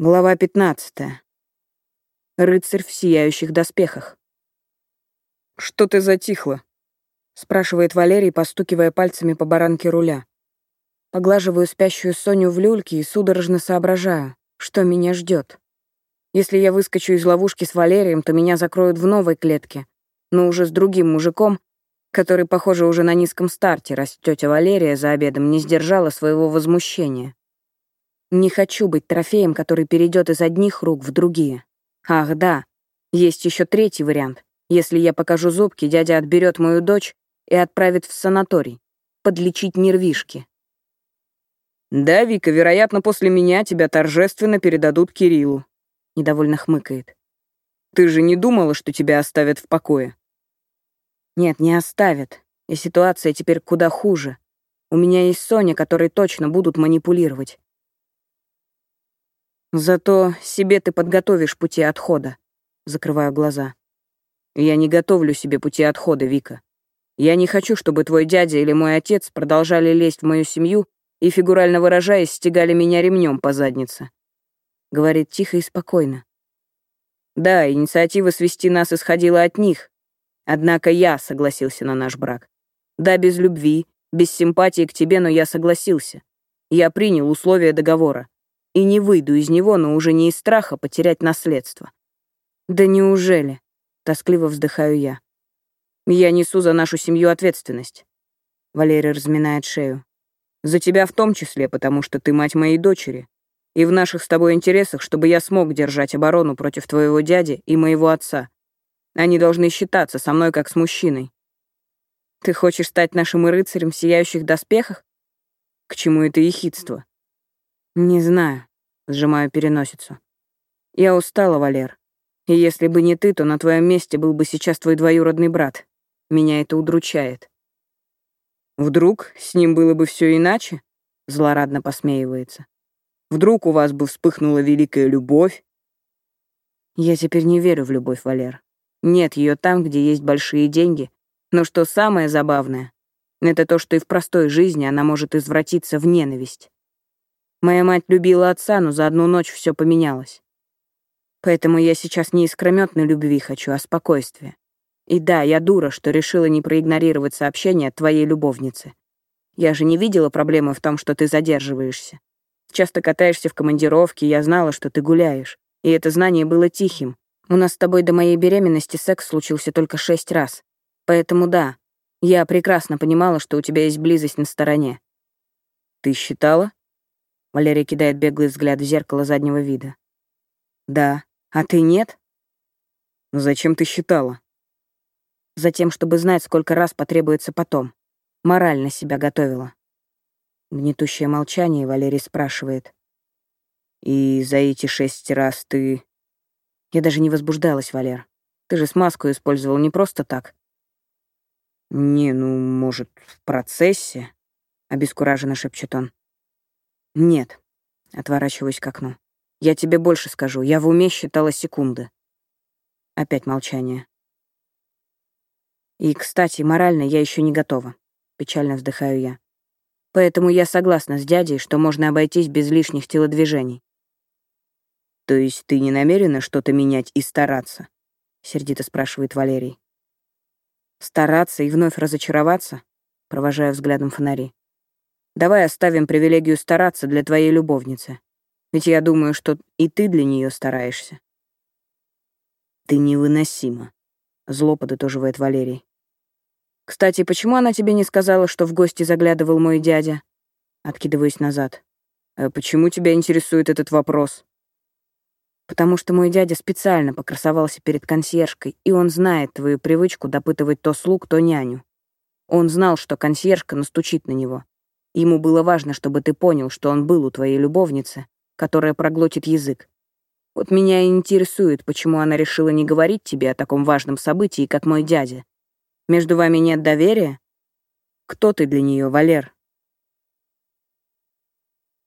Глава 15. Рыцарь в сияющих доспехах. «Что ты затихла?» — спрашивает Валерий, постукивая пальцами по баранке руля. Поглаживаю спящую Соню в люльке и судорожно соображаю, что меня ждет. Если я выскочу из ловушки с Валерием, то меня закроют в новой клетке, но уже с другим мужиком, который, похоже, уже на низком старте, раз тетя Валерия за обедом не сдержала своего возмущения. Не хочу быть трофеем, который перейдет из одних рук в другие. Ах, да, есть еще третий вариант. Если я покажу зубки, дядя отберет мою дочь и отправит в санаторий. Подлечить нервишки. «Да, Вика, вероятно, после меня тебя торжественно передадут Кириллу», — недовольно хмыкает. «Ты же не думала, что тебя оставят в покое?» «Нет, не оставят. И ситуация теперь куда хуже. У меня есть Соня, которой точно будут манипулировать. Зато себе ты подготовишь пути отхода. Закрываю глаза. Я не готовлю себе пути отхода, Вика. Я не хочу, чтобы твой дядя или мой отец продолжали лезть в мою семью и, фигурально выражаясь, стегали меня ремнем по заднице. Говорит тихо и спокойно. Да, инициатива свести нас исходила от них. Однако я согласился на наш брак. Да, без любви, без симпатии к тебе, но я согласился. Я принял условия договора и не выйду из него, но уже не из страха потерять наследство. Да неужели? Тоскливо вздыхаю я. Я несу за нашу семью ответственность. Валерий разминает шею. За тебя в том числе, потому что ты мать моей дочери. И в наших с тобой интересах, чтобы я смог держать оборону против твоего дяди и моего отца. Они должны считаться со мной как с мужчиной. Ты хочешь стать нашим рыцарем в сияющих доспехах? К чему это ехидство? Не знаю сжимаю переносицу. Я устала, Валер. И если бы не ты, то на твоем месте был бы сейчас твой двоюродный брат. Меня это удручает. Вдруг с ним было бы все иначе? Злорадно посмеивается. Вдруг у вас бы вспыхнула великая любовь? Я теперь не верю в любовь, Валер. Нет ее там, где есть большие деньги. Но что самое забавное, это то, что и в простой жизни она может извратиться в ненависть. Моя мать любила отца, но за одну ночь все поменялось. Поэтому я сейчас не искрометной любви хочу, а спокойствия. И да, я дура, что решила не проигнорировать сообщение от твоей любовницы. Я же не видела проблемы в том, что ты задерживаешься. Часто катаешься в командировке, я знала, что ты гуляешь. И это знание было тихим. У нас с тобой до моей беременности секс случился только шесть раз. Поэтому да, я прекрасно понимала, что у тебя есть близость на стороне. Ты считала? Валерия кидает беглый взгляд в зеркало заднего вида. «Да. А ты нет?» «Ну зачем ты считала?» «Затем, чтобы знать, сколько раз потребуется потом. Морально себя готовила». Гнетущее молчание Валерий спрашивает. «И за эти шесть раз ты...» Я даже не возбуждалась, Валер. Ты же смазку использовал не просто так. «Не, ну, может, в процессе?» — обескураженно шепчет он. «Нет», — отворачиваюсь к окну. «Я тебе больше скажу. Я в уме считала секунды». Опять молчание. «И, кстати, морально я еще не готова», — печально вздыхаю я. «Поэтому я согласна с дядей, что можно обойтись без лишних телодвижений». «То есть ты не намерена что-то менять и стараться?» — сердито спрашивает Валерий. «Стараться и вновь разочароваться?» — провожая взглядом фонари. Давай оставим привилегию стараться для твоей любовницы. Ведь я думаю, что и ты для нее стараешься. Ты невыносима, зло подытоживает Валерий. Кстати, почему она тебе не сказала, что в гости заглядывал мой дядя? Откидываюсь назад. А почему тебя интересует этот вопрос? Потому что мой дядя специально покрасовался перед консьержкой, и он знает твою привычку допытывать то слуг, то няню. Он знал, что консьержка настучит на него, Ему было важно, чтобы ты понял, что он был у твоей любовницы, которая проглотит язык. Вот меня и интересует, почему она решила не говорить тебе о таком важном событии, как мой дядя. Между вами нет доверия? Кто ты для нее, Валер?